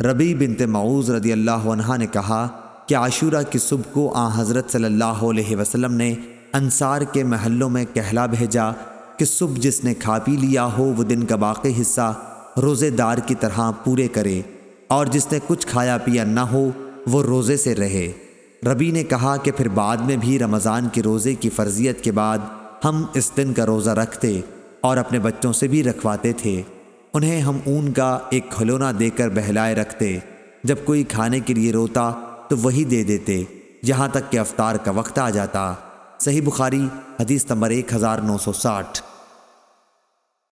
ربی بنت معوذ رضی اللہ عنہ نے کہا کہ عاشورہ کی صبح کو آ حضرت صلی اللہ علیہ وسلم نے انصار کے محلوں میں کہلا بھیجا کہ صبح جس نے کھا پی لیا ہو وہ دن کا باقی حصہ روزے دار کی طرح پورے کرے اور جس نے کچھ کھایا پیا نہ ہو وہ روزے سے رہے۔ ربی نے کہا کہ پھر بعد میں بھی رمضان کے روزے کی فرضیت کے بعد ہم اس دن کا روزہ رکھتے اور اپنے بچوں سے بھی رکھواتے تھے۔ انہیں ہم اون کا ایک کھلونا دے کر بہلائے رکھتے۔ جب کوئی کھانے کے لیے روتا تو وہی دے دیتے، یہاں تک کہ افطار کا وقت آ جاتا۔ صحیح بخاری، حدیث نمبر ایک ہزار نو سو ساٹھ۔